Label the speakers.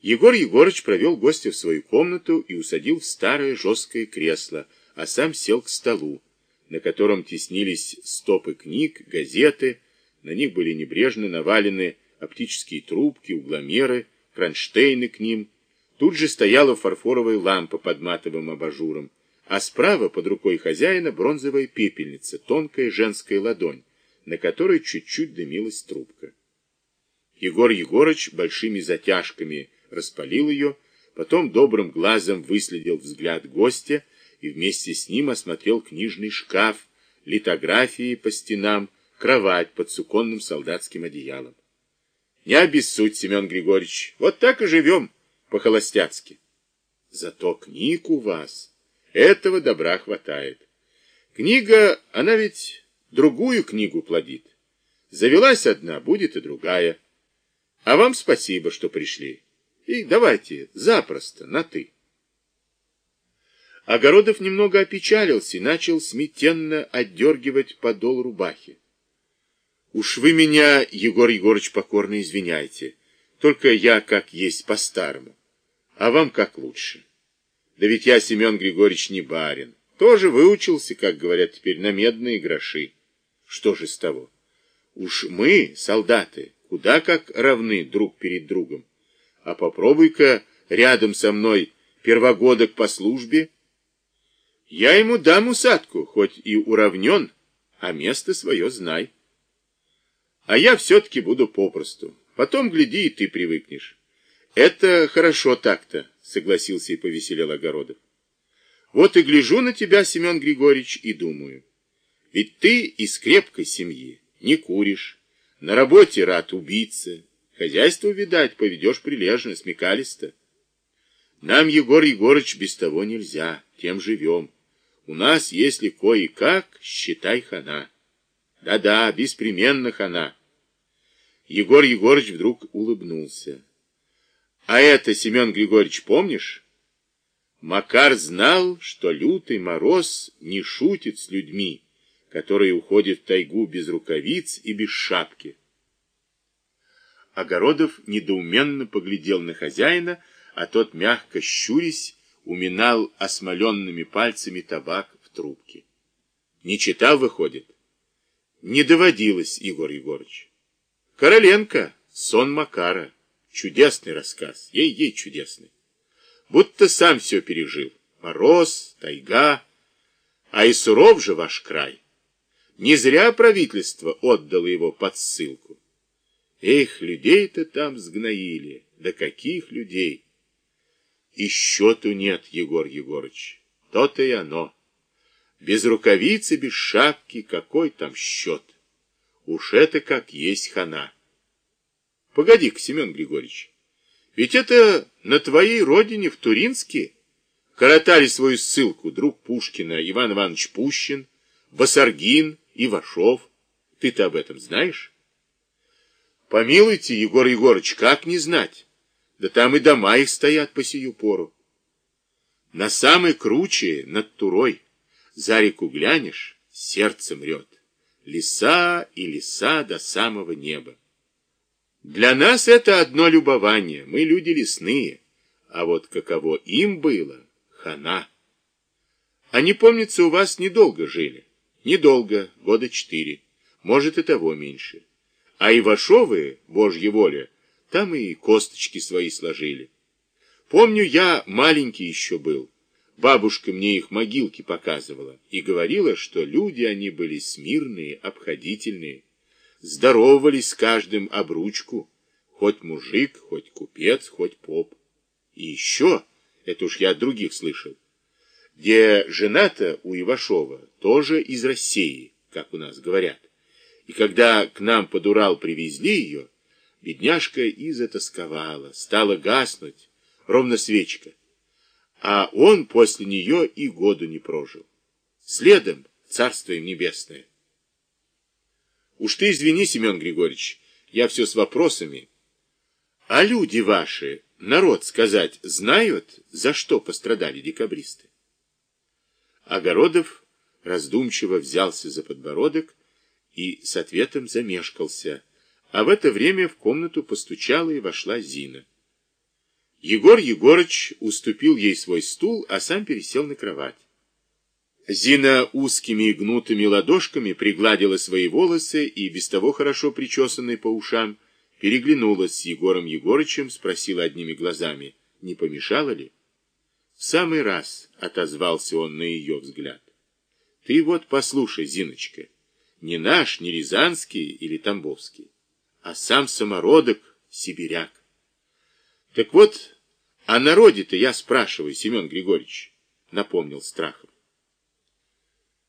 Speaker 1: Егор Егорыч провел гостя в свою комнату и усадил в старое жесткое кресло, а сам сел к столу, на котором теснились стопы книг, газеты, на них были небрежно навалены оптические трубки, угломеры, кронштейны к ним. Тут же стояла фарфоровая лампа под матовым абажуром, а справа под рукой хозяина бронзовая пепельница, тонкая женская ладонь, на которой чуть-чуть дымилась трубка. Егор Егорыч большими затяжками распалил ее, потом добрым глазом выследил взгляд гостя и вместе с ним осмотрел книжный шкаф, литографии по стенам, кровать под суконным солдатским одеялом. Не обессудь, Семен Григорьевич, вот так и живем по-холостяцки. Зато книг у вас, этого добра хватает. Книга, она ведь другую книгу плодит. Завелась одна, будет и другая. А вам спасибо, что пришли. И давайте, запросто, на «ты». Огородов немного опечалился и начал смятенно отдергивать подол рубахи. Уж вы меня, Егор Егорыч, покорно извиняйте. Только я как есть по-старому. А вам как лучше. Да ведь я, Семен Григорьевич, не барин. Тоже выучился, как говорят теперь, на медные гроши. Что же с того? Уж мы, солдаты, куда как равны друг перед другом. А попробуй-ка рядом со мной первогодок по службе. Я ему дам усадку, хоть и уравнен, а место свое знай. А я все-таки буду попросту. Потом, гляди, и ты привыкнешь. Это хорошо так-то, согласился и повеселел Огородов. Вот и гляжу на тебя, Семен Григорьевич, и думаю. Ведь ты из крепкой семьи, не куришь, на работе рад убиться, хозяйство, видать, поведешь прилежно, смекалисто. Нам, Егор Егорыч, без того нельзя, тем живем. У нас, если кое-как, считай хана. Да-да, беспременно хана. Егор Егорыч вдруг улыбнулся. А это, Семен Григорьевич, помнишь? Макар знал, что лютый мороз не шутит с людьми, которые уходят в тайгу без рукавиц и без шапки. Огородов недоуменно поглядел на хозяина, а тот, мягко щурясь, уминал осмоленными пальцами табак в трубке. Не читал, выходит? Не доводилось, Егор Егорович. Короленко, сон Макара. Чудесный рассказ, ей-ей чудесный. Будто сам все пережил. Мороз, тайга. А и суров же ваш край. Не зря правительство отдало его под ссылку. Эх, людей-то там сгноили. Да каких людей! И счету нет, Егор Егорыч. То-то и оно. Без рукавицы, без шапки, какой там счет? Уж это как есть хана. Погоди-ка, Семен Григорьевич, ведь это на твоей родине, в Туринске, коротали свою ссылку друг Пушкина Иван Иванович Пущин, Басаргин, Ивашов. Ты-то об этом знаешь? Помилуйте, Егор Егорыч, как не знать? Да там и дома их стоят по сию пору. На самой круче, над Турой, за реку глянешь, сердце мрет леса и леса до самого неба. Для нас это одно любование, мы люди лесные, а вот каково им было, хана. Они, помнится, у вас недолго жили. Недолго, года четыре, может и того меньше. А Ивашовы, божья воля, там и косточки свои сложили. Помню, я маленький еще был, Бабушка мне их могилки показывала и говорила, что люди они были смирные, обходительные, здоровались с каждым об ручку, хоть мужик, хоть купец, хоть поп. И еще, это уж я от других слышал, где жена-то у Ивашова тоже из России, как у нас говорят. И когда к нам под Урал привезли ее, бедняжка и затасковала, стала гаснуть, ровно свечка а он после нее и году не прожил. Следом царство им небесное. Уж ты извини, Семен Григорьевич, я все с вопросами. А люди ваши, народ сказать, знают, за что пострадали декабристы? Огородов раздумчиво взялся за подбородок и с ответом замешкался, а в это время в комнату постучала и вошла Зина. Егор Егорыч уступил ей свой стул, а сам пересел на кровать. Зина узкими и гнутыми ладошками пригладила свои волосы и, без того хорошо причесанные по ушам, переглянулась с Егором Егорычем, спросила одними глазами, не помешало ли? В самый раз отозвался он на ее взгляд. Ты вот послушай, Зиночка, не наш, не рязанский или тамбовский, а сам самородок сибиряк. Так вот, о народе-то я спрашиваю, Семен Григорьевич, напомнил Страхов.